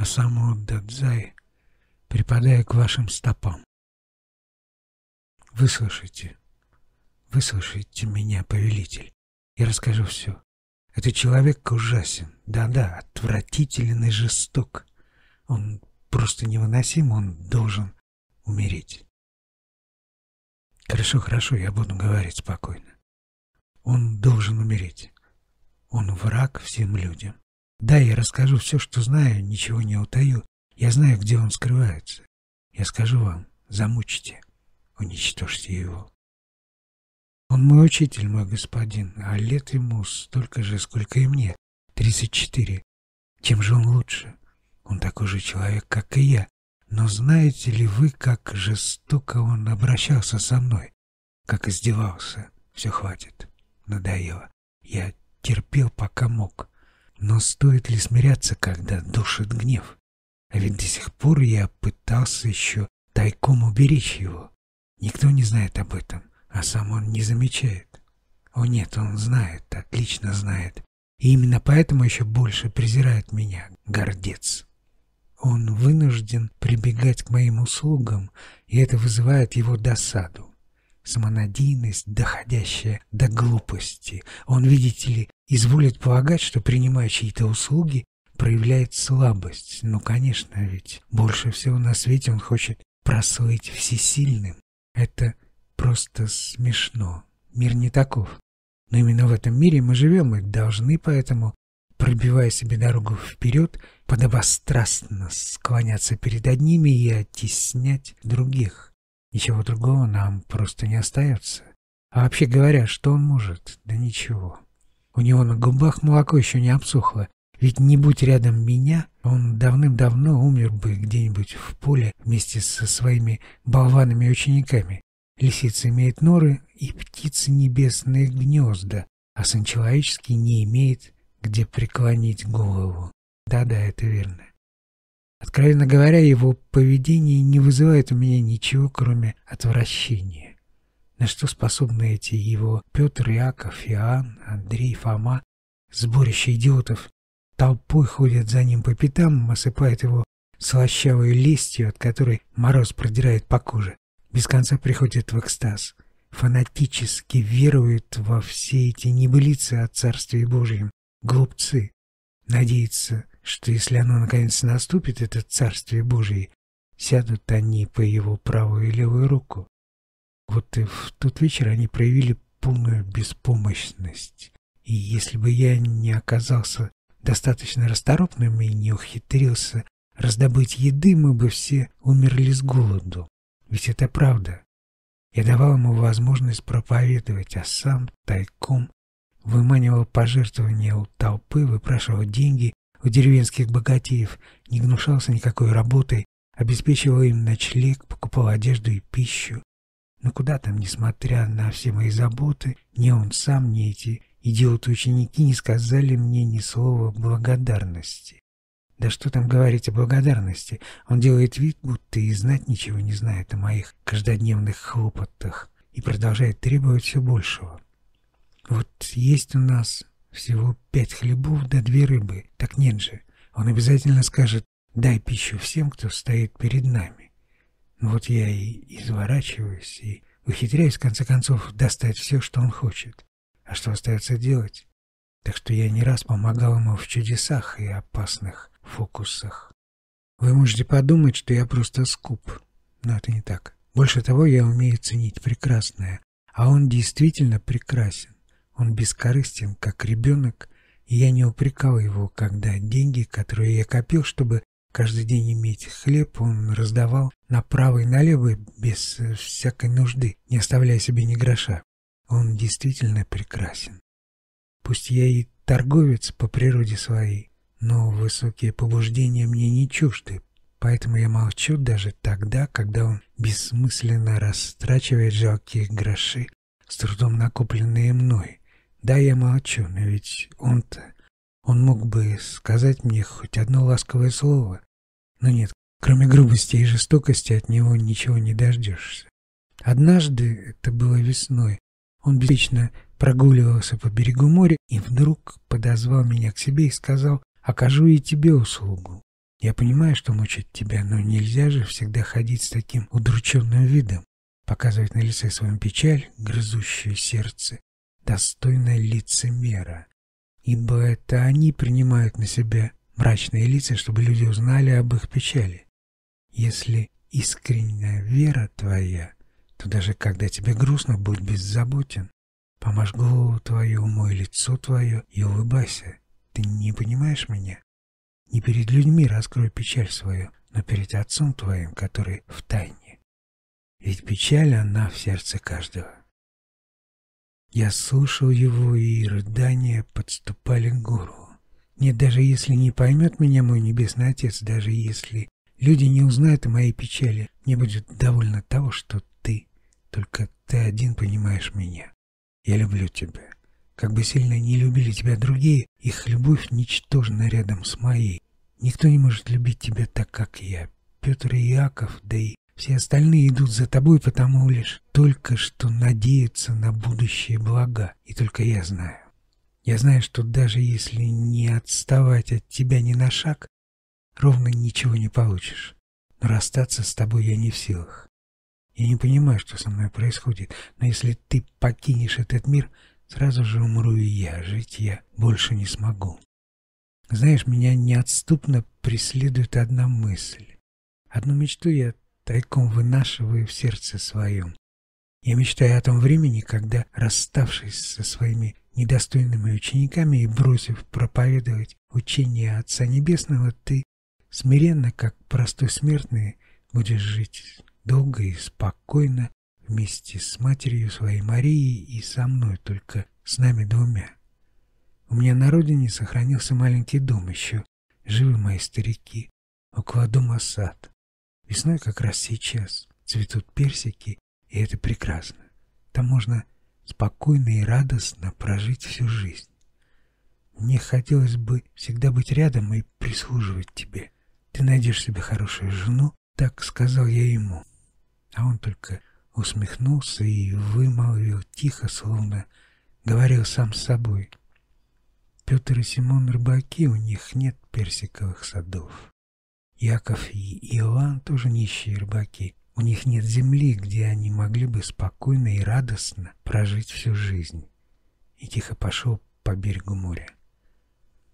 а сам Удадзай припадая к вашим стопам. Выслушайте, выслушайте меня, повелитель. Я расскажу все. Этот человек ужасен. Да-да, отвратителен и жесток. Он просто невыносим, он должен умереть. Хорошо, хорошо, я буду говорить спокойно. Он должен умереть. Он враг всем людям. Да, я расскажу все, что знаю, ничего не утаю. Я знаю, где он скрывается. Я скажу вам, замучите, уничтожьте его. Он мой учитель, мой господин, а лет ему столько же, сколько и мне, тридцать четыре. Чем же он лучше? Он такой же человек, как и я. Но знаете ли вы, как жестоко он обращался со мной? Как издевался? Все хватит. Надоело. Я терпел, пока мог. Но стоит ли смиряться, когда душит гнев? А ведь до сих пор я пытался еще тайком уберечь его. Никто не знает об этом, а сам он не замечает. О нет, он знает, отлично знает. И именно поэтому еще больше презирает меня, гордец. Он вынужден прибегать к моим услугам, и это вызывает его досаду. Самонадеянность, доходящая до глупости. Он, видите ли, изволит полагать, что, принимая чьи-то услуги, проявляет слабость. Ну, конечно, ведь больше всего на свете он хочет прослыть всесильным. Это просто смешно. Мир не таков. Но именно в этом мире мы живем и должны поэтому пробивая себе дорогу вперед, подобострастно склоняться перед одними и оттеснять других. Ничего другого нам просто не остается. А вообще говоря, что он может? Да ничего. У него на губах молоко еще не обсохло, ведь не будь рядом меня, он давным-давно умер бы где-нибудь в поле вместе со своими болванными учениками. Лисица имеет норы и птицы небесные гнезда, а сын человеческий не имеет где преклонить голову. Да-да, это верно. Откровенно говоря, его поведение не вызывает у меня ничего, кроме отвращения. На что способны эти его Петр, Иаков, Иоанн, Андрей, Фома, сборище идиотов, толпой ходят за ним по пятам, осыпают его слащавой листью, от которой мороз продирает по коже. Без конца приходят в экстаз. Фанатически веруют во все эти небылицы о Царстве Божьем, глупцы. Надеются, что если оно наконец наступит, это Царствие Божие, сядут они по его правую и левую руку. Вот и в тот вечер они проявили полную беспомощность. И если бы я не оказался достаточно расторопным и не ухитрился раздобыть еды, мы бы все умерли с голоду. Ведь это правда. Я давал ему возможность проповедовать, а сам тайком выманивал пожертвования у толпы, выпрашивал деньги у деревенских богатеев, не гнушался никакой работой, обеспечивал им ночлег, покупал одежду и пищу. Но куда там, несмотря на все мои заботы, ни он сам, ни эти идиоты-ученики не сказали мне ни слова благодарности. Да что там говорить о благодарности? Он делает вид, будто и знать ничего не знает о моих каждодневных хлопотах и продолжает требовать все большего. Вот есть у нас всего пять хлебов да две рыбы. Так нет же. Он обязательно скажет «дай пищу всем, кто стоит перед нами». Ну вот я и изворачиваюсь, и ухитряюсь, в конце концов, достать все, что он хочет. А что остается делать? Так что я не раз помогал ему в чудесах и опасных фокусах. Вы можете подумать, что я просто скуп, но это не так. Больше того, я умею ценить прекрасное, а он действительно прекрасен. Он бескорыстен, как ребенок, и я не упрекал его, когда деньги, которые я копил, чтобы каждый день иметь хлеб, он раздавал направо и налево без всякой нужды, не оставляя себе ни гроша. Он действительно прекрасен. Пусть я и торговец по природе своей, но высокие побуждения мне не чужды, поэтому я молчу даже тогда, когда он бессмысленно растрачивает жалкие гроши, с трудом накопленные мной. Да, я молчу, но ведь он-то... Он мог бы сказать мне хоть одно ласковое слово. Но нет, кроме грубости и жестокости от него ничего не дождешься. Однажды, это было весной, он беспечно прогуливался по берегу моря и вдруг подозвал меня к себе и сказал «Окажу и тебе услугу». Я понимаю, что мучить тебя, но нельзя же всегда ходить с таким удрученным видом, показывать на лице своем печаль, грызущую сердце, достойное лицемера. Ибо это они принимают на себя мрачные лица, чтобы люди узнали об их печали. Если искренняя вера твоя, то даже когда тебе грустно, будь беззаботен. Помажь голову твою, умой лицо твое и улыбайся. Ты не понимаешь меня? Не перед людьми раскрой печаль свою, но перед Отцом твоим, который в тайне. Ведь печаль, она в сердце каждого. Я слушал его, и рыдания подступали к горлу. Нет, даже если не поймет меня мой Небесный Отец, даже если люди не узнают о моей печали, мне будет довольно того, что ты, только ты один понимаешь меня. Я люблю тебя. Как бы сильно не любили тебя другие, их любовь ничтожна рядом с моей. Никто не может любить тебя так, как я. Петр и Иаков, да и все остальные идут за тобой, потому лишь только что надеются на будущие блага. И только я знаю. Я знаю, что даже если не отставать от тебя ни на шаг, ровно ничего не получишь. Но расстаться с тобой я не в силах. Я не понимаю, что со мной происходит, но если ты покинешь этот мир, Сразу же умру и я, жить я больше не смогу. Знаешь, меня неотступно преследует одна мысль. Одну мечту я тайком вынашиваю в сердце своем. Я мечтаю о том времени, когда, расставшись со своими недостойными учениками и бросив проповедовать учение Отца Небесного, ты смиренно, как простой смертный, будешь жить долго и спокойно вместе с матерью своей Марией и со мной, только с нами двумя. У меня на родине сохранился маленький дом еще, живы мои старики, около дома сад. Весной как раз сейчас цветут персики, и это прекрасно. Там можно спокойно и радостно прожить всю жизнь. Мне хотелось бы всегда быть рядом и прислуживать тебе. Ты найдешь себе хорошую жену, так сказал я ему. А он только усмехнулся и вымолвил тихо, словно говорил сам с собой. Петр и Симон рыбаки, у них нет персиковых садов. Яков и Иоанн тоже нищие рыбаки. У них нет земли, где они могли бы спокойно и радостно прожить всю жизнь. И тихо пошел по берегу моря.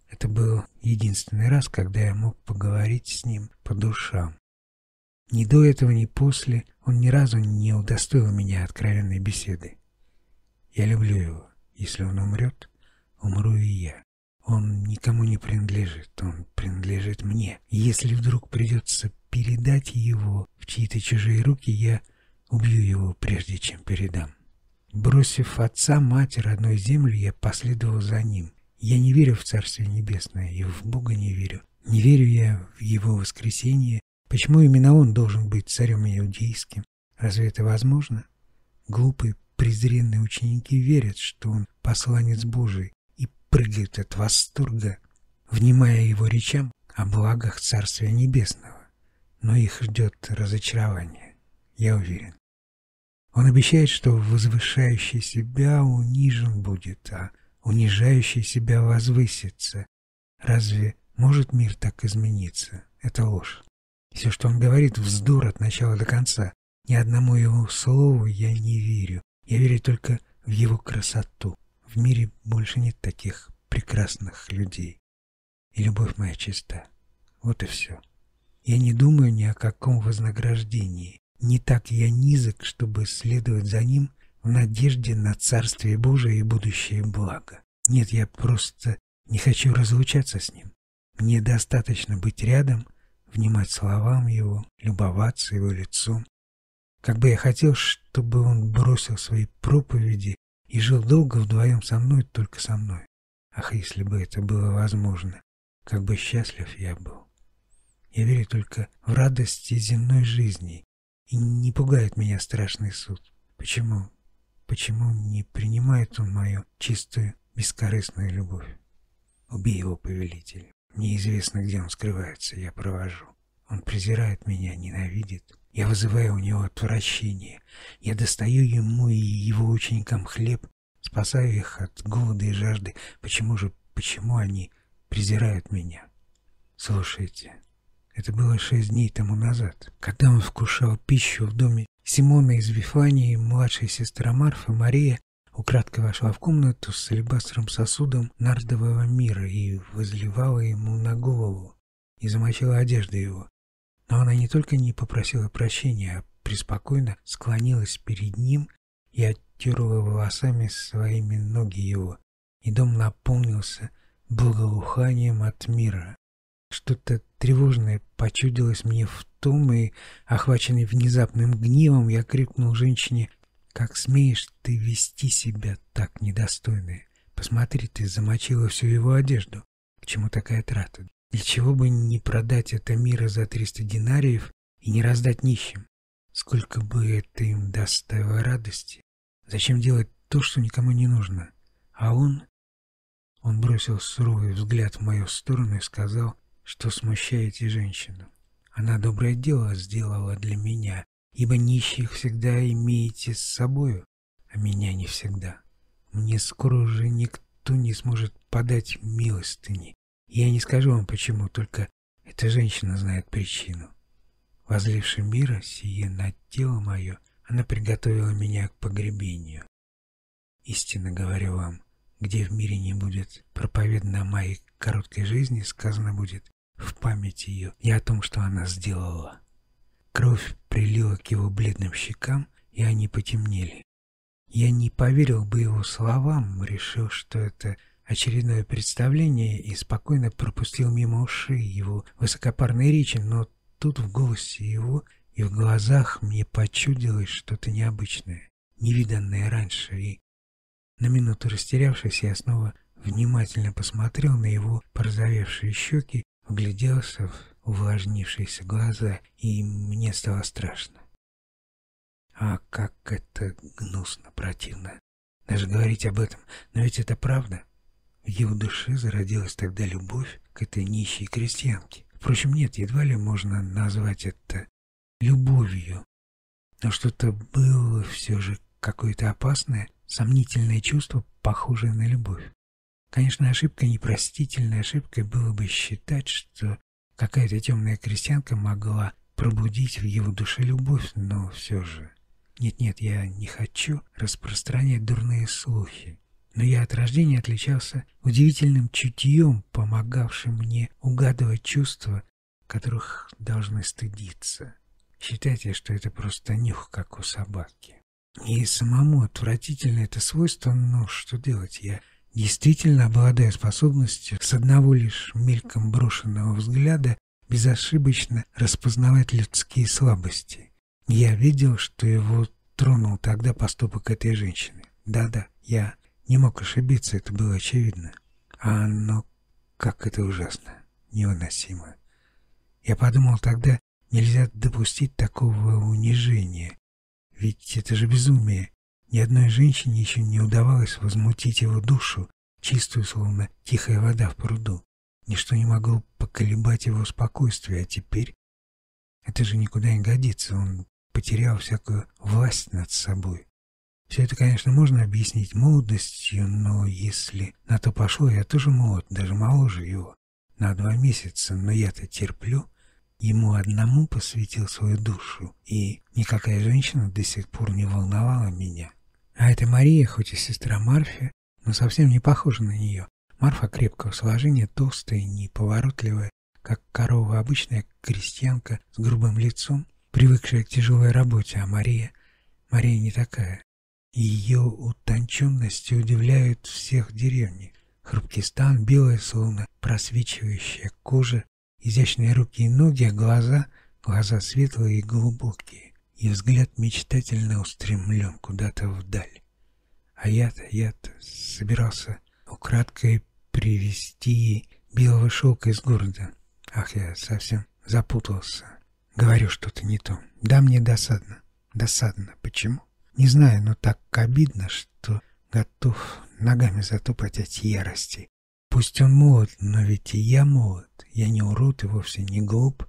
Это был единственный раз, когда я мог поговорить с ним по душам. Ни до этого, ни после он ни разу не удостоил меня откровенной беседы. Я люблю его. Если он умрет, умру и я. Он никому не принадлежит, он принадлежит мне. Если вдруг придется передать его в чьи-то чужие руки, я убью его, прежде чем передам. Бросив отца, мать, родную землю, я последовал за ним. Я не верю в Царствие Небесное и в Бога не верю. Не верю я в Его воскресение Почему именно он должен быть царем иудейским? Разве это возможно? Глупые, презренные ученики верят, что он посланец Божий и прыгают от восторга, внимая его речам о благах Царствия Небесного. Но их ждет разочарование, я уверен. Он обещает, что возвышающий себя унижен будет, а унижающий себя возвысится. Разве может мир так измениться? Это ложь. Все, что он говорит, вздор от начала до конца. Ни одному его слову я не верю. Я верю только в его красоту. В мире больше нет таких прекрасных людей. И любовь моя чиста. Вот и все. Я не думаю ни о каком вознаграждении. Не так я низок, чтобы следовать за ним в надежде на Царствие Божие и будущее благо. Нет, я просто не хочу разлучаться с ним. Мне достаточно быть рядом внимать словам его, любоваться его лицом. Как бы я хотел, чтобы он бросил свои проповеди и жил долго вдвоем со мной, только со мной. Ах, если бы это было возможно, как бы счастлив я был. Я верю только в радости земной жизни, и не пугает меня страшный суд. Почему? Почему не принимает он мою чистую, бескорыстную любовь? Убей его, повелитель. Неизвестно, где он скрывается, я провожу. Он презирает меня, ненавидит. Я вызываю у него отвращение. Я достаю ему и его ученикам хлеб, спасаю их от голода и жажды. Почему же, почему они презирают меня? Слушайте, Это было шесть дней тому назад, когда он вкушал пищу в доме Симона из Вифании, младшая сестра Марфа, Мария, украдкой вошла в комнату с алебастровым сосудом нардового мира и возливала ему на голову и замочила одежду его. Но она не только не попросила прощения, а преспокойно склонилась перед ним и оттерла волосами своими ноги его, и дом наполнился благоуханием от мира. Что-то тревожное почудилось мне в том, и, охваченный внезапным гневом, я крикнул женщине, «Как смеешь ты вести себя так недостойно? Посмотри, ты замочила всю его одежду. К чему такая трата? Для чего бы не продать это мира за триста динариев и не раздать нищим? Сколько бы это им доставило радости? Зачем делать то, что никому не нужно? А он... Он бросил суровый взгляд в мою сторону и сказал, что смущаете женщину. Она доброе дело сделала для меня, ибо нищих всегда имеете с собою, а меня не всегда. Мне скоро уже никто не сможет подать милостыни. Я не скажу вам почему, только эта женщина знает причину. Возливши мира сие на тело мое, она приготовила меня к погребению. Истинно говорю вам, где в мире не будет проповедно о моей короткой жизни, сказано будет в память ее и о том, что она сделала. Кровь прилила к его бледным щекам, и они потемнели. Я не поверил бы его словам, решил, что это очередное представление и спокойно пропустил мимо ушей его высокопарной речи, но тут в голосе его и в глазах мне почудилось что-то необычное, невиданное раньше, и на минуту растерявшись, я снова внимательно посмотрел на его порозовевшие щеки, вгляделся в увлажнившиеся глаза, и мне стало страшно. А как это гнусно, противно. Даже говорить об этом, но ведь это правда. В его душе зародилась тогда любовь к этой нищей крестьянке. Впрочем, нет, едва ли можно назвать это любовью. Но что-то было все же какое-то опасное, сомнительное чувство, похожее на любовь. Конечно, ошибка непростительной ошибкой было бы считать, что какая-то темная крестьянка могла пробудить в его душе любовь, но все же... Нет-нет, я не хочу распространять дурные слухи но я от рождения отличался удивительным чутьем, помогавшим мне угадывать чувства, которых должны стыдиться. Считайте, что это просто нюх, как у собаки. И самому отвратительно это свойство, но что делать? Я действительно обладаю способностью с одного лишь мельком брошенного взгляда безошибочно распознавать людские слабости. Я видел, что его тронул тогда поступок этой женщины. Да-да, я не мог ошибиться, это было очевидно. А оно, как это ужасно, невыносимо. Я подумал тогда, нельзя допустить такого унижения. Ведь это же безумие. Ни одной женщине еще не удавалось возмутить его душу, чистую, словно тихая вода в пруду. Ничто не могло поколебать его спокойствие, а теперь... Это же никуда не годится, он потерял всякую власть над собой. Все это, конечно, можно объяснить молодостью, но если на то пошло, я тоже молод, даже моложе его, на два месяца, но я-то терплю. Ему одному посвятил свою душу, и никакая женщина до сих пор не волновала меня. А эта Мария, хоть и сестра Марфи, но совсем не похожа на нее. Марфа крепкого сложения, толстая, неповоротливая, как корова, обычная крестьянка с грубым лицом, привыкшая к тяжелой работе, а Мария... Мария не такая. Ее утонченности удивляют всех деревни. Хрупкий стан, белая, словно просвечивающая кожа, изящные руки и ноги, а глаза, глаза светлые и глубокие, и взгляд мечтательно устремлен куда-то вдаль. А я-то, я-то собирался украдкой привезти белого шелка из города. Ах, я совсем запутался. Говорю что-то не то. Да, мне досадно. Досадно. Почему? Не знаю, но так обидно, что готов ногами затопать от ярости. Пусть он молод, но ведь и я молод. Я не урод и вовсе не глуп.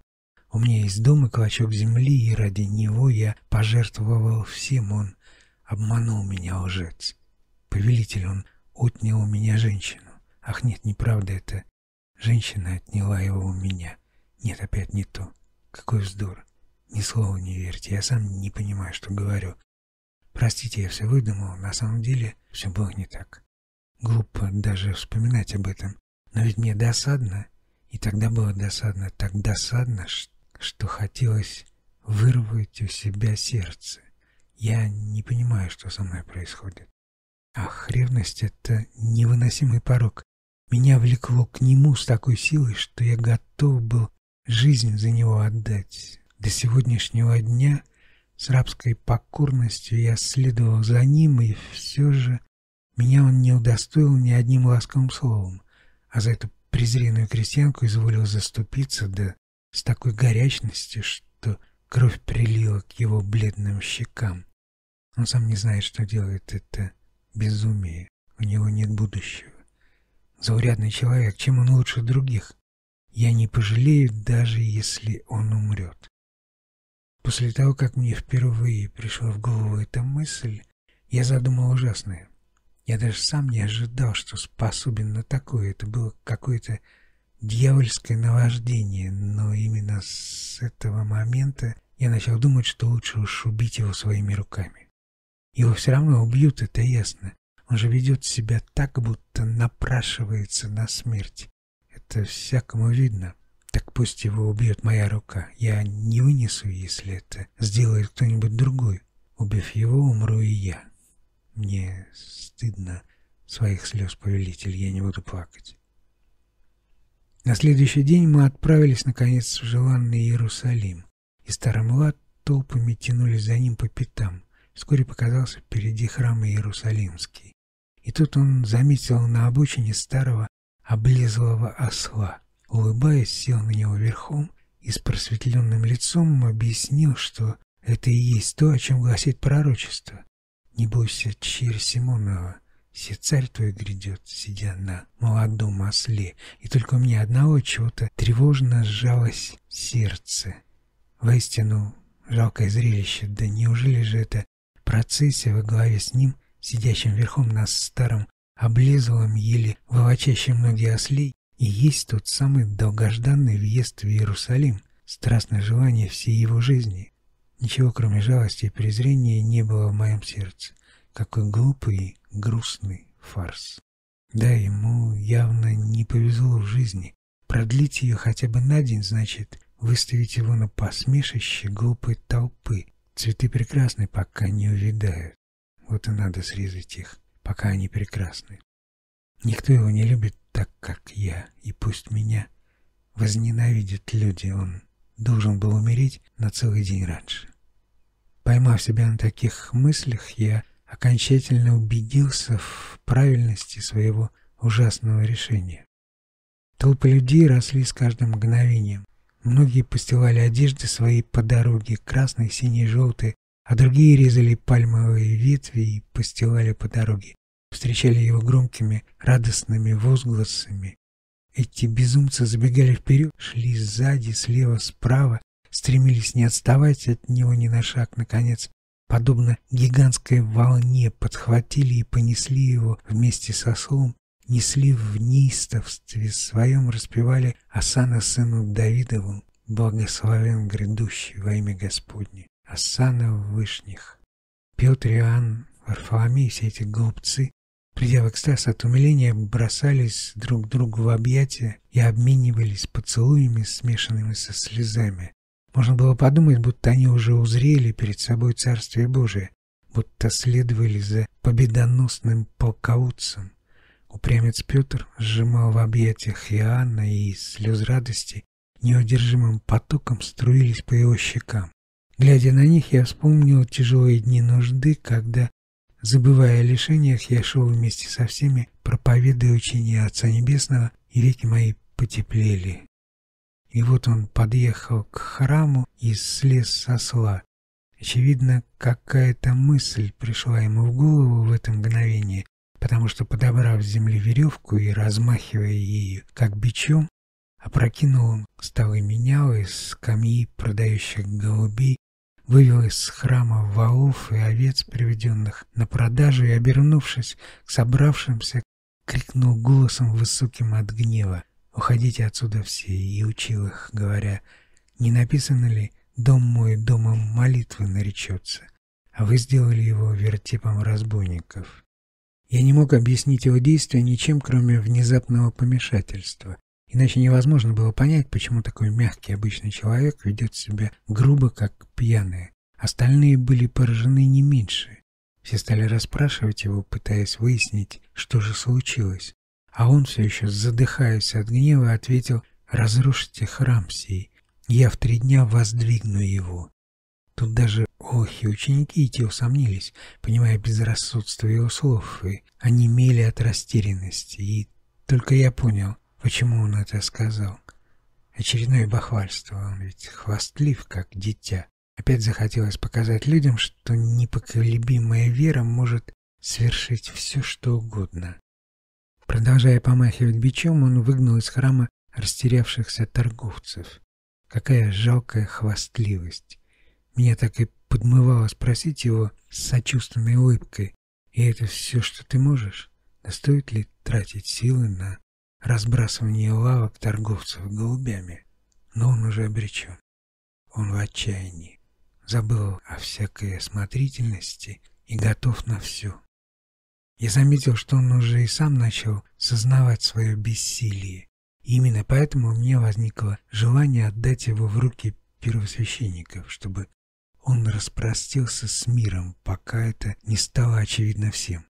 У меня есть дом и клочок земли, и ради него я пожертвовал всем. Он обманул меня, лжец. Повелитель, он отнял у меня женщину. Ах нет, неправда это. Женщина отняла его у меня. Нет, опять не то. Какой вздор. Ни слова не верьте, я сам не понимаю, что говорю. Простите, я все выдумал, на самом деле все было не так. Глупо даже вспоминать об этом. Но ведь мне досадно, и тогда было досадно, так досадно, что хотелось вырвать у себя сердце. Я не понимаю, что со мной происходит. Ах, ревность — это невыносимый порог. Меня влекло к нему с такой силой, что я готов был жизнь за него отдать. До сегодняшнего дня с рабской покорностью я следовал за ним, и все же меня он не удостоил ни одним ласковым словом, а за эту презренную крестьянку изволил заступиться, да с такой горячностью, что кровь прилила к его бледным щекам. Он сам не знает, что делает это безумие. У него нет будущего. Заурядный человек, чем он лучше других? Я не пожалею, даже если он умрет. После того, как мне впервые пришла в голову эта мысль, я задумал ужасное. Я даже сам не ожидал, что способен на такое. Это было какое-то дьявольское наваждение, но именно с этого момента я начал думать, что лучше уж убить его своими руками. Его все равно убьют, это ясно. Он же ведет себя так, будто напрашивается на смерть. Это всякому видно. Так пусть его убьет моя рука. Я не вынесу, если это сделает кто-нибудь другой. Убив его, умру и я. Мне стыдно своих слез, повелитель, я не буду плакать. На следующий день мы отправились, наконец, в желанный Иерусалим, и старый млад толпами тянулись за ним по пятам. Вскоре показался впереди храм Иерусалимский. И тут он заметил на обочине старого облезлого осла. Улыбаясь, сел на него верхом и с просветленным лицом объяснил, что это и есть то, о чем гласит пророчество. «Не бойся, черь Симонова, все царь твой грядет, сидя на молодом осле, и только у меня одного чего-то тревожно сжалось сердце. Воистину, жалкое зрелище, да неужели же это процессия во главе с ним, сидящим верхом на старом, облезлом, еле волочащем ноги ослей, и есть тот самый долгожданный въезд в Иерусалим, страстное желание всей его жизни. Ничего, кроме жалости и презрения, не было в моем сердце. Какой глупый, грустный фарс. Да, ему явно не повезло в жизни. Продлить ее хотя бы на день, значит, выставить его на посмешище глупой толпы. Цветы прекрасны, пока не увядают. Вот и надо срезать их, пока они прекрасны. Никто его не любит так, как я, и пусть меня возненавидят люди, он должен был умереть на целый день раньше. Поймав себя на таких мыслях, я окончательно убедился в правильности своего ужасного решения. Толпы людей росли с каждым мгновением. Многие постилали одежды свои по дороге, красные, синие, желтые, а другие резали пальмовые ветви и постилали по дороге. Встречали его громкими, радостными возгласами. Эти безумцы забегали вперед, шли сзади, слева, справа, стремились не отставать от него ни на шаг, наконец, подобно гигантской волне, подхватили и понесли его вместе со слом, несли в неистовстве своем, распевали Асана сыну Давидову, благословен грядущий во имя Господне, Асана в вышних. Петр, Иоанн, Варфоломей, все эти голубцы, придя в экстаз от умиления, бросались друг другу в объятия и обменивались поцелуями, смешанными со слезами. Можно было подумать, будто они уже узрели перед собой Царствие Божие, будто следовали за победоносным полководцем. Упрямец Петр сжимал в объятиях Иоанна, и слез радости неудержимым потоком струились по его щекам. Глядя на них, я вспомнил тяжелые дни нужды, когда, забывая о лишениях, я шел вместе со всеми, проповедуя учение Отца Небесного, и веки мои потеплели. И вот он подъехал к храму и слез с осла. Очевидно, какая-то мысль пришла ему в голову в это мгновение, потому что, подобрав с земли веревку и размахивая ею, как бичом, опрокинул он столы менял из скамьи продающих голубей, вывел из храма волов и овец, приведенных на продажу, и, обернувшись к собравшимся, крикнул голосом высоким от гнева. уходите отсюда все, и учил их, говоря, не написано ли «Дом мой домом молитвы наречется», а вы сделали его вертепом разбойников. Я не мог объяснить его действия ничем, кроме внезапного помешательства. Иначе невозможно было понять, почему такой мягкий обычный человек ведет себя грубо, как пьяный. Остальные были поражены не меньше. Все стали расспрашивать его, пытаясь выяснить, что же случилось. А он все еще, задыхаясь от гнева, ответил «Разрушите храм сей, я в три дня воздвигну его». Тут даже охи ученики и те усомнились, понимая безрассудство его слов, и они мели от растерянности. И только я понял, почему он это сказал. Очередное бахвальство, он ведь хвастлив, как дитя. Опять захотелось показать людям, что непоколебимая вера может свершить все, что угодно. Продолжая помахивать бичом, он выгнал из храма растерявшихся торговцев. Какая жалкая хвастливость! Меня так и подмывало спросить его с сочувственной улыбкой. «И это все, что ты можешь? Да стоит ли тратить силы на разбрасывание лавок торговцев голубями?» Но он уже обречен. Он в отчаянии забыл о всякой осмотрительности и готов на все. Я заметил, что он уже и сам начал сознавать свое бессилие. И именно поэтому у меня возникло желание отдать его в руки первосвященников, чтобы он распростился с миром, пока это не стало очевидно всем.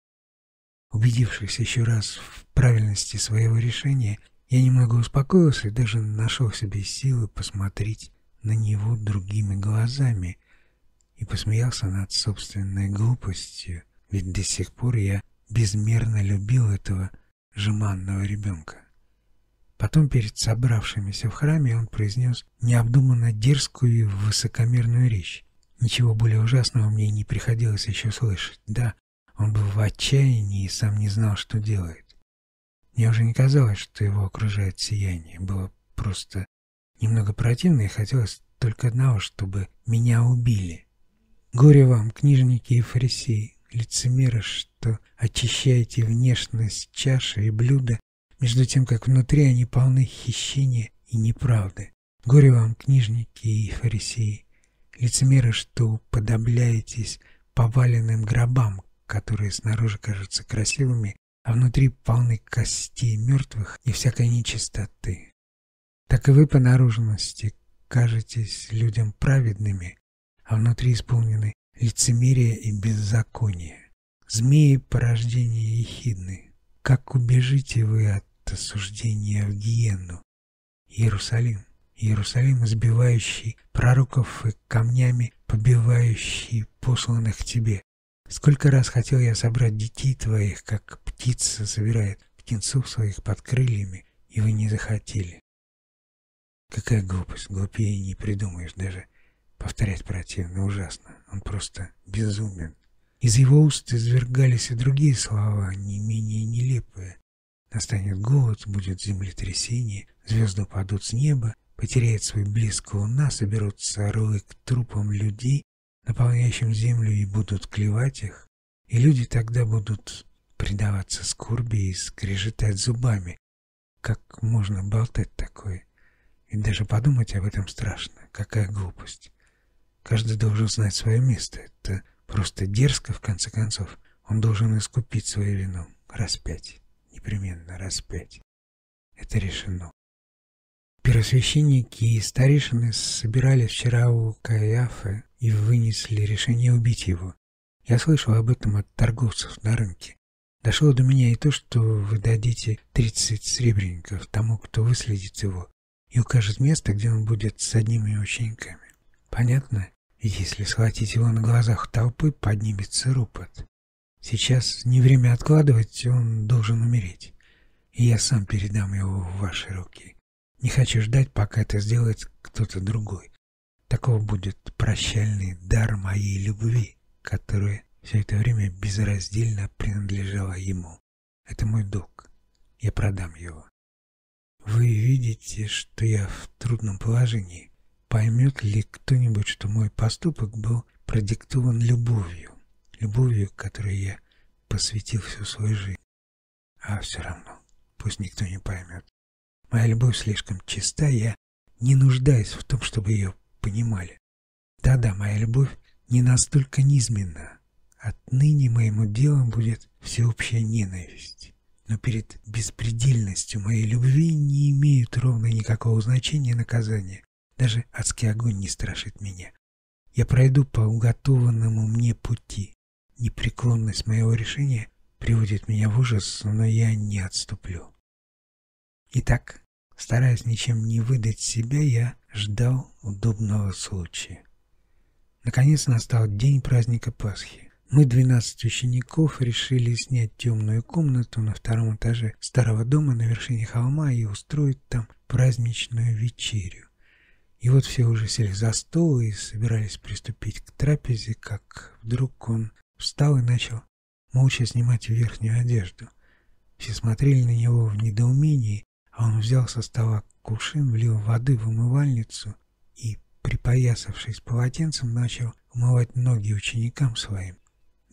Убедившись еще раз в правильности своего решения, я немного успокоился и даже нашел себе силы посмотреть на него другими глазами, и посмеялся над собственной глупостью, ведь до сих пор я безмерно любил этого жеманного ребенка. Потом перед собравшимися в храме он произнес необдуманно дерзкую и высокомерную речь. Ничего более ужасного мне не приходилось еще слышать. Да, он был в отчаянии и сам не знал, что делает. Мне уже не казалось, что его окружает сияние. Было просто немного противно и хотелось только одного, чтобы меня убили. Горе вам, книжники и фарисеи, лицемеры, что очищаете внешность чаши и блюда, между тем, как внутри они полны хищения и неправды. Горе вам, книжники и фарисеи, лицемеры, что уподобляетесь поваленным гробам, которые снаружи кажутся красивыми, а внутри полны костей мертвых и всякой нечистоты. Так и вы по наружности кажетесь людям праведными, а внутри исполнены лицемерия и беззакония. Змеи порождения ехидны. Как убежите вы от осуждения в гиенну? Иерусалим, Иерусалим, избивающий пророков и камнями побивающий посланных тебе. Сколько раз хотел я собрать детей твоих, как птица собирает птенцов своих под крыльями, и вы не захотели. Какая глупость, глупее не придумаешь даже. Повторять противно, ужасно. Он просто безумен. Из его уст извергались и другие слова, не менее нелепые. Настанет голод, будет землетрясение, звезды упадут с неба, потеряет свой блеск луна, соберутся орлы к трупам людей, наполняющим землю, и будут клевать их. И люди тогда будут предаваться скорби и скрежетать зубами. Как можно болтать такое? И даже подумать об этом страшно. Какая глупость. Каждый должен знать свое место. Это просто дерзко, в конце концов. Он должен искупить свою вину. Распять. Непременно распять. Это решено. Первосвященники и старейшины собирались вчера у Каиафы и вынесли решение убить его. Я слышал об этом от торговцев на рынке. Дошло до меня и то, что вы дадите 30 сребреников тому, кто выследит его и укажет место, где он будет с одними учениками. Понятно? Если схватить его на глазах толпы, поднимется ропот. Сейчас не время откладывать, он должен умереть. И я сам передам его в ваши руки. Не хочу ждать, пока это сделает кто-то другой. Такого будет прощальный дар моей любви, которая все это время безраздельно принадлежала ему. Это мой долг. Я продам его. Вы видите, что я в трудном положении. Поймет ли кто-нибудь, что мой поступок был продиктован любовью, любовью, которой я посвятил всю свою жизнь? А все равно, пусть никто не поймет. Моя любовь слишком чиста, я не нуждаюсь в том, чтобы ее понимали. Да-да, моя любовь не настолько низменна. Отныне моему делом будет всеобщая ненависть. Но перед беспредельностью моей любви не имеют ровно никакого значения наказания. Даже адский огонь не страшит меня. Я пройду по уготованному мне пути. Непреклонность моего решения приводит меня в ужас, но я не отступлю. Итак, стараясь ничем не выдать себя, я ждал удобного случая. Наконец настал день праздника Пасхи. Мы, двенадцать учеников, решили снять темную комнату на втором этаже старого дома на вершине холма и устроить там праздничную вечерю. И вот все уже сели за стол и собирались приступить к трапезе, как вдруг он встал и начал молча снимать верхнюю одежду. Все смотрели на него в недоумении, он взял со стола кувшин, влил воды в умывальницу и, припоясавшись полотенцем, начал умывать ноги ученикам своим.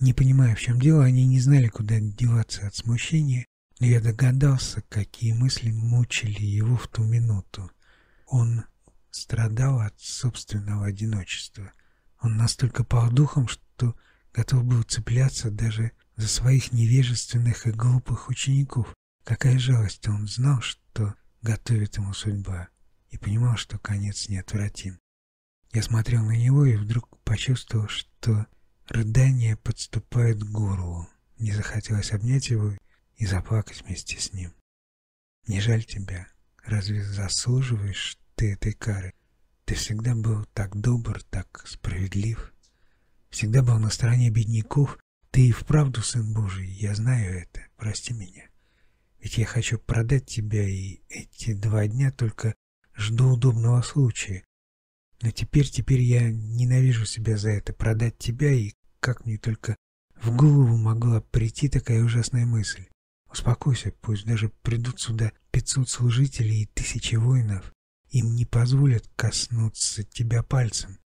Не понимая, в чем дело, они не знали, куда деваться от смущения, но я догадался, какие мысли мучили его в ту минуту. Он страдал от собственного одиночества. Он настолько пал духом, что готов был цепляться даже за своих невежественных и глупых учеников. Какая жалость, он знал, что готовит ему судьба, и понимал, что конец неотвратим. Я смотрел на него и вдруг почувствовал, что рыдание подступает к горлу. Мне захотелось обнять его и заплакать вместе с ним. Не жаль тебя. Разве заслуживаешь ты этой кары? Ты всегда был так добр, так справедлив. Всегда был на стороне бедняков. Ты и вправду сын Божий, я знаю это. Прости меня. Ведь я хочу продать тебя, и эти два дня только жду удобного случая. Но теперь, теперь я ненавижу себя за это, продать тебя, и как мне только в голову могла прийти такая ужасная мысль. Успокойся, пусть даже придут сюда пятьсот служителей и тысячи воинов. Им не позволят коснуться тебя пальцем.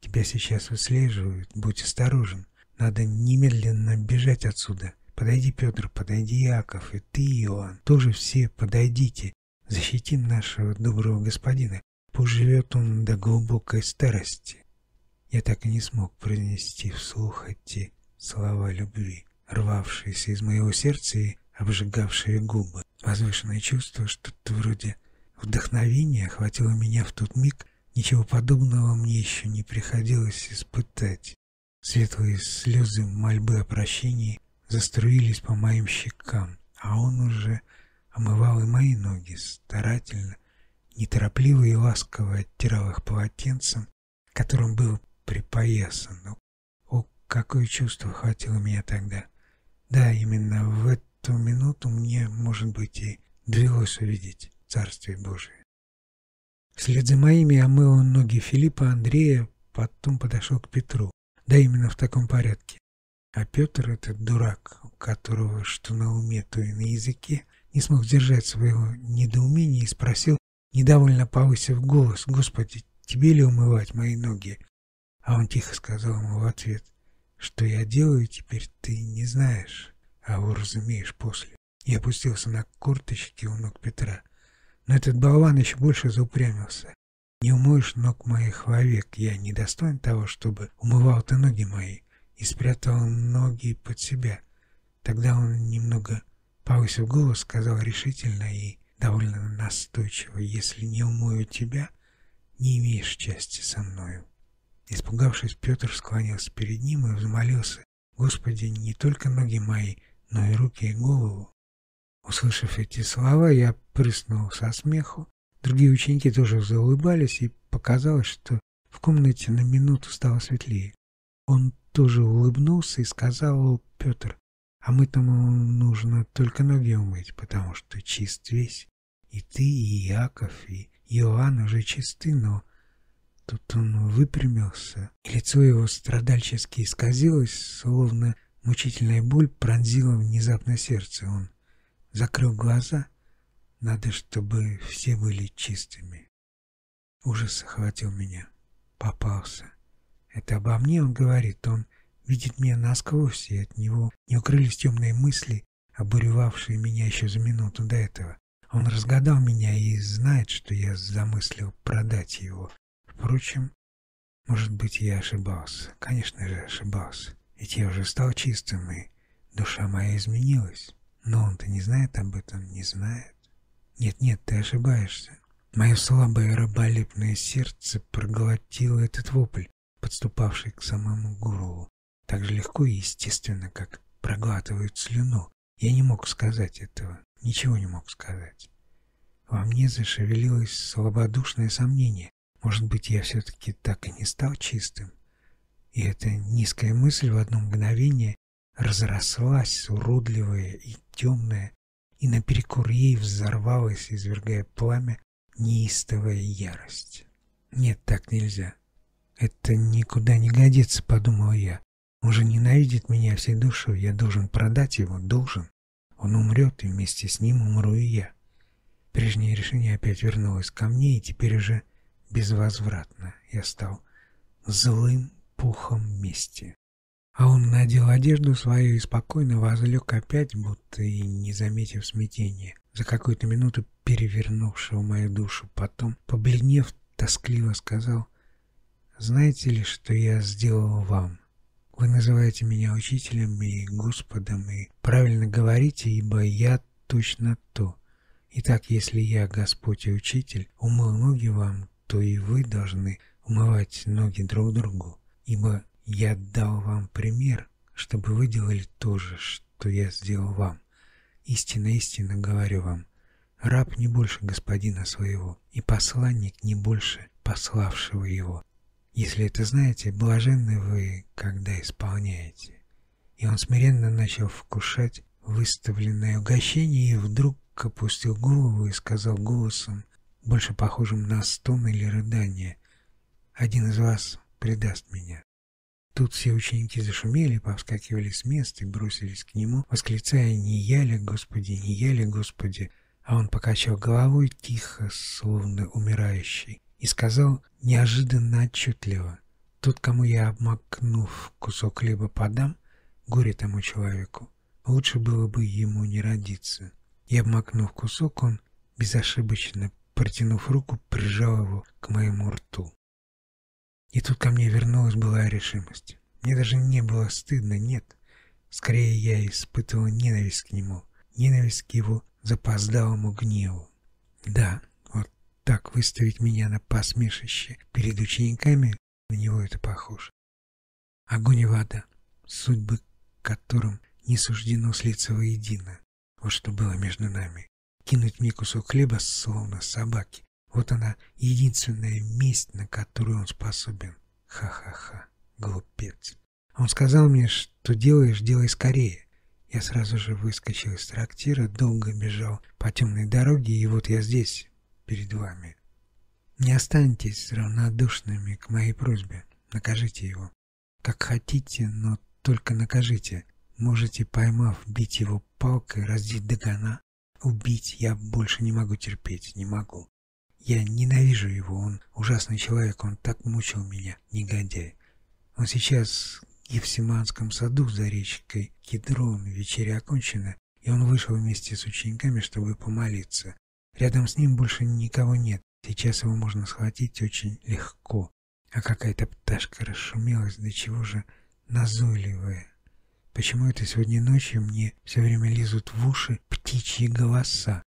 Тебя сейчас выслеживают, будь осторожен. Надо немедленно бежать отсюда. Подойди, Петр, подойди, Яков, и ты, Иоанн, тоже все подойдите. Защитим нашего доброго господина. Пусть живет он до глубокой старости. Я так и не смог произнести вслух эти слова любви, рвавшиеся из моего сердца и обжигавшие губы. Возвышенное чувство, что-то вроде вдохновения охватило меня в тот миг, ничего подобного мне еще не приходилось испытать. Светлые слезы мольбы о прощении заструились по моим щекам, а он уже омывал и мои ноги старательно, неторопливо и ласково оттирал их полотенцем, которым был припоясан. Но, о, какое чувство хватило меня тогда! Да, именно в эту минуту мне, может быть, и довелось увидеть Царствие Божие. Вслед за моими омыл он ноги Филиппа, Андрея, потом подошел к Петру. Да, именно в таком порядке. А Петр, этот дурак, у которого что на уме, то и на языке, не смог сдержать своего недоумения и спросил, недовольно повысив голос, «Господи, тебе ли умывать мои ноги?» А он тихо сказал ему в ответ, «Что я делаю теперь, ты не знаешь, а уразумеешь после». И опустился на корточки у ног Петра. Но этот болван еще больше заупрямился. «Не умоешь ног моих вовек, я не достоин того, чтобы умывал ты ноги мои» и спрятал ноги под себя. Тогда он, немного повысив голос, сказал решительно и довольно настойчиво, «Если не умою тебя, не имеешь части со мною». Испугавшись, Петр склонился перед ним и взмолился, «Господи, не только ноги мои, но и руки и голову». Услышав эти слова, я прыснул со смеху. Другие ученики тоже заулыбались, и показалось, что в комнате на минуту стало светлее. Он тоже улыбнулся и сказал Петр, а мы-тому нужно только ноги умыть, потому что чист весь. И ты, и Иаков, и Иоанн уже чисты, но тут он выпрямился, и лицо его страдальчески исказилось, словно мучительная боль пронзила внезапно сердце. Он закрыл глаза. Надо, чтобы все были чистыми. Ужас охватил меня. Попался. Это обо мне он говорит, он видит меня насквозь, и от него не укрылись темные мысли, обуревавшие меня еще за минуту до этого. Он разгадал меня и знает, что я замыслил продать его. Впрочем, может быть, я ошибался. Конечно же, ошибался. Ведь я уже стал чистым, и душа моя изменилась. Но он-то не знает об этом, не знает. Нет-нет, ты ошибаешься. Мое слабое раболепное сердце проглотило этот вопль, подступавший к самому горлу, так же легко и естественно, как проглатывают слюну. Я не мог сказать этого, ничего не мог сказать. Во мне зашевелилось слабодушное сомнение. Может быть, я все-таки так и не стал чистым? И эта низкая мысль в одно мгновение разрослась, уродливая и темная, и наперекор ей взорвалась, извергая пламя неистовая ярость. Нет, так нельзя. Это никуда не годится, подумал я. Он же ненавидит меня всей душой. Я должен продать его, должен. Он умрет, и вместе с ним умру и я. Прежнее решение опять вернулось ко мне, и теперь уже безвозвратно. Я стал злым пухом мести. А он надел одежду свою и спокойно возлег опять, будто и не заметив смятения за какую-то минуту перевернувшего мою душу. Потом, побледнев, тоскливо сказал, «Знаете ли, что я сделал вам? Вы называете меня учителем и Господом, и правильно говорите, ибо я точно то. Итак, если я, Господь и Учитель, умыл ноги вам, то и вы должны умывать ноги друг другу, ибо я дал вам пример, чтобы вы делали то же, что я сделал вам. Истинно, истинно говорю вам, раб не больше господина своего, и посланник не больше пославшего его. Если это знаете, блаженны вы, когда исполняете. И он смиренно начал вкушать выставленное угощение и вдруг опустил голову и сказал голосом, больше похожим на стон или рыдание, «Один из вас предаст меня». Тут все ученики зашумели, повскакивали с мест и бросились к нему, восклицая «Не я ли, Господи, не я ли, Господи?» А он покачал головой тихо, словно умирающий, и сказал неожиданно отчетливо «Тот, кому я, обмакнув кусок хлеба, подам, горе тому человеку, лучше было бы ему не родиться». И обмакнув кусок, он безошибочно, протянув руку, прижал его к моему рту. И тут ко мне вернулась былая решимость. Мне даже не было стыдно, нет. Скорее, я испытывал ненависть к нему, ненависть к его запоздалому гневу. Да, так выставить меня на посмешище перед учениками, на него это похоже. Огонь и вода, судьбы которым не суждено слиться воедино. Вот что было между нами. Кинуть мне кусок хлеба, словно собаки, вот она, единственная месть, на которую он способен. Ха-ха-ха, глупец. Он сказал мне, что делаешь, делай скорее. Я сразу же выскочил из трактира, долго бежал по темной дороге, и вот я здесь, перед вами. Не останьтесь равнодушными к моей просьбе. Накажите его. Как хотите, но только накажите. Можете, поймав, бить его палкой, раздеть догона. Убить я больше не могу терпеть, не могу. Я ненавижу его, он ужасный человек, он так мучил меня, негодяй. Он сейчас в Евсиманском саду за речкой Кедрон, вечеря окончена, и он вышел вместе с учениками, чтобы помолиться. Рядом с ним больше никого нет, сейчас его можно схватить очень легко. А какая-то пташка расшумелась, до чего же назойливая. Почему это сегодня ночью мне все время лезут в уши птичьи голоса?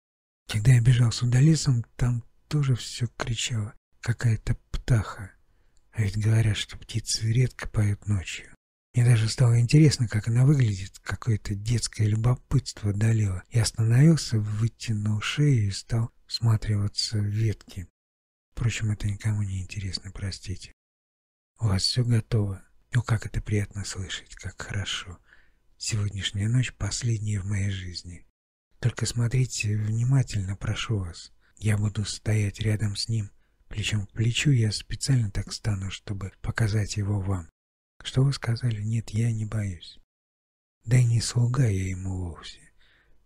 Когда я бежал сюда лесом, там тоже все кричала. Какая-то птаха. А ведь говорят, что птицы редко поют ночью. Мне даже стало интересно, как она выглядит. Какое-то детское любопытство одолело. Я остановился, вытянул шею и стал всматриваться в ветки. Впрочем, это никому не интересно, простите. У вас все готово. О, как это приятно слышать, как хорошо. Сегодняшняя ночь последняя в моей жизни. Только смотрите внимательно, прошу вас. Я буду стоять рядом с ним, плечом к плечу, я специально так стану, чтобы показать его вам. Что вы сказали? Нет, я не боюсь. Да и не слуга я ему вовсе.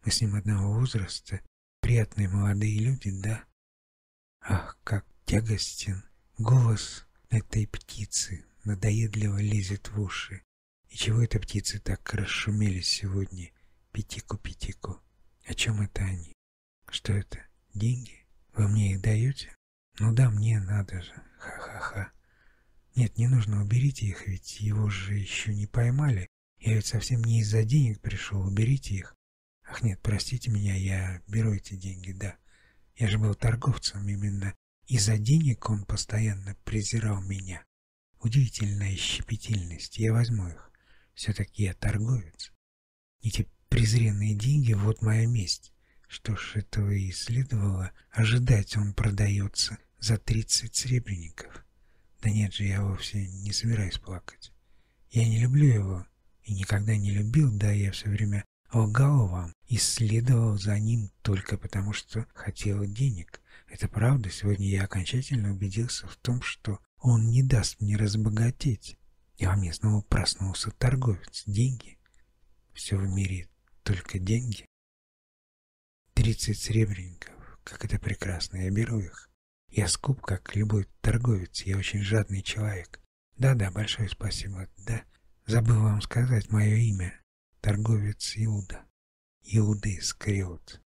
Мы с ним одного возраста, приятные молодые люди, да? Ах, как тягостен голос этой птицы, надоедливо лезет в уши. И чего это птицы так расшумели сегодня? Пятику-пятику. О чем это они? Что это? Деньги? Вы мне их даете? Ну да, мне надо же. Ха-ха-ха. Нет, не нужно, уберите их, ведь его же еще не поймали. Я ведь совсем не из-за денег пришел, уберите их. Ах нет, простите меня, я беру эти деньги, да. Я же был торговцем, именно из-за денег он постоянно презирал меня. Удивительная щепетильность, я возьму их. Все-таки я торговец. Эти презренные деньги — вот моя месть. Что ж, этого и следовало ожидать, он продается за тридцать сребреников. Да нет же, я вовсе не собираюсь плакать. Я не люблю его и никогда не любил, да я все время лгал вам и следовал за ним только потому, что хотел денег. Это правда, сегодня я окончательно убедился в том, что он не даст мне разбогатеть. И во мне снова проснулся торговец. Деньги. Все в мире только деньги. Тридцать сребреников. Как это прекрасно, я беру их. Я скуп, как любой торговец, я очень жадный человек. Да-да, большое спасибо, да. Забыл вам сказать мое имя. Торговец Иуда. Иуда Искариот.